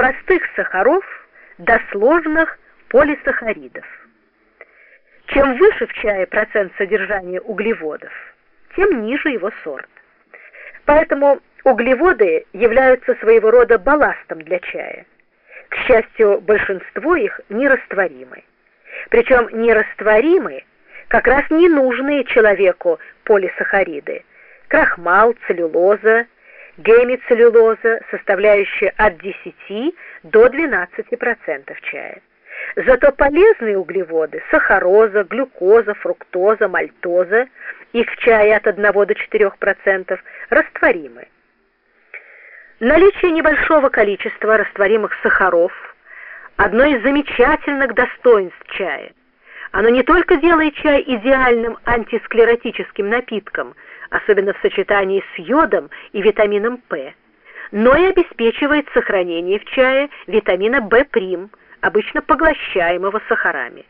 простых сахаров до сложных полисахаридов. Чем выше в чае процент содержания углеводов, тем ниже его сорт. Поэтому углеводы являются своего рода балластом для чая. К счастью, большинство их нерастворимы. Причем нерастворимы как раз ненужные человеку полисахариды – крахмал, целлюлоза, гемицеллюлоза, составляющая от 10 до 12% чая. Зато полезные углеводы – сахароза, глюкоза, фруктоза, мальтоза – их в чае от 1 до 4% – растворимы. Наличие небольшого количества растворимых сахаров – одно из замечательных достоинств чая. Оно не только делает чай идеальным антисклеротическим напитком, особенно в сочетании с йодом и витамином П, но и обеспечивает сохранение в чае витамина В', обычно поглощаемого сахарами.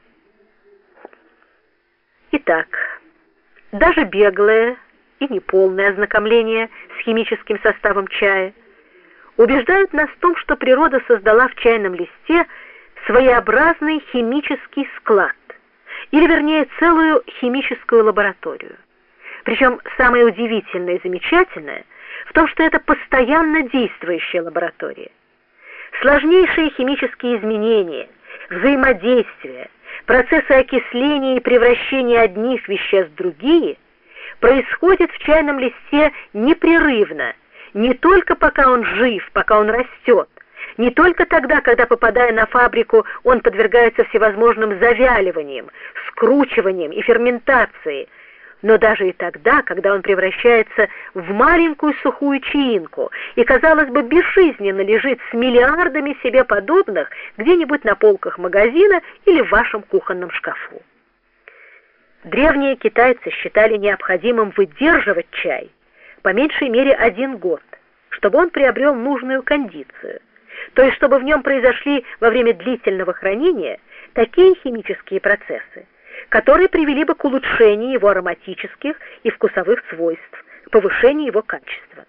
Итак, даже беглое и неполное ознакомление с химическим составом чая убеждают нас в том, что природа создала в чайном листе своеобразный химический склад, или вернее целую химическую лабораторию. Причем самое удивительное и замечательное в том, что это постоянно действующая лаборатория. Сложнейшие химические изменения, взаимодействия, процессы окисления и превращения одних веществ в другие происходят в чайном листе непрерывно, не только пока он жив, пока он растет, не только тогда, когда, попадая на фабрику, он подвергается всевозможным завяливаниям, скручиваниям и ферментации – но даже и тогда, когда он превращается в маленькую сухую чаинку и, казалось бы, безжизненно лежит с миллиардами себе подобных где-нибудь на полках магазина или в вашем кухонном шкафу. Древние китайцы считали необходимым выдерживать чай по меньшей мере один год, чтобы он приобрел нужную кондицию, то есть чтобы в нем произошли во время длительного хранения такие химические процессы, которые привели бы к улучшению его ароматических и вкусовых свойств, к повышению его качества.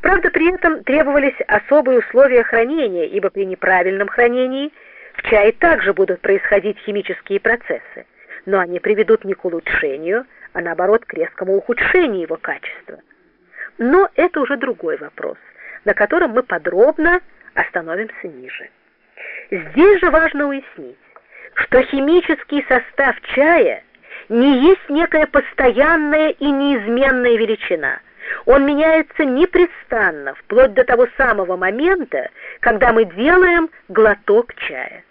Правда, при этом требовались особые условия хранения, ибо при неправильном хранении в чае также будут происходить химические процессы, но они приведут не к улучшению, а наоборот к резкому ухудшению его качества. Но это уже другой вопрос, на котором мы подробно остановимся ниже. Здесь же важно уяснить, что химический состав чая не есть некая постоянная и неизменная величина. Он меняется непрестанно, вплоть до того самого момента, когда мы делаем глоток чая.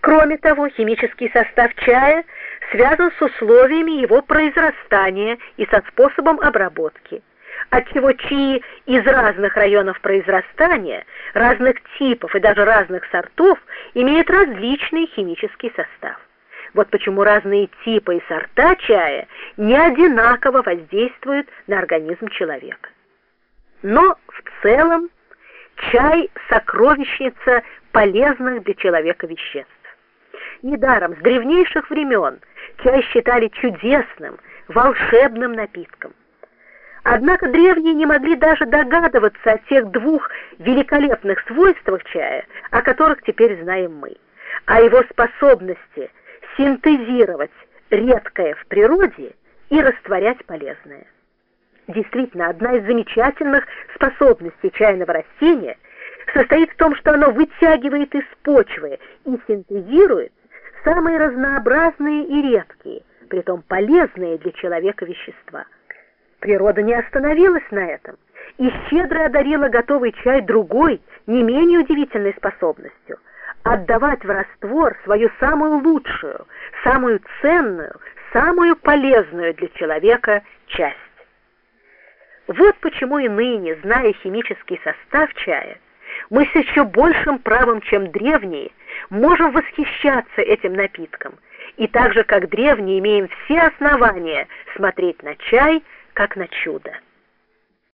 Кроме того, химический состав чая связан с условиями его произрастания и со способом обработки отчего чаи из разных районов произрастания, разных типов и даже разных сортов имеют различный химический состав. Вот почему разные типы и сорта чая не одинаково воздействуют на организм человека. Но в целом чай – сокровищница полезных для человека веществ. Недаром с древнейших времен чай считали чудесным, волшебным напитком. Однако древние не могли даже догадываться о тех двух великолепных свойствах чая, о которых теперь знаем мы, о его способности синтезировать редкое в природе и растворять полезное. Действительно, одна из замечательных способностей чайного растения состоит в том, что оно вытягивает из почвы и синтезирует самые разнообразные и редкие, притом полезные для человека вещества. Природа не остановилась на этом и щедро одарила готовый чай другой, не менее удивительной способностью – отдавать в раствор свою самую лучшую, самую ценную, самую полезную для человека часть. Вот почему и ныне, зная химический состав чая, мы с еще большим правом, чем древние, можем восхищаться этим напитком, и так же, как древние, имеем все основания смотреть на чай – как на чудо.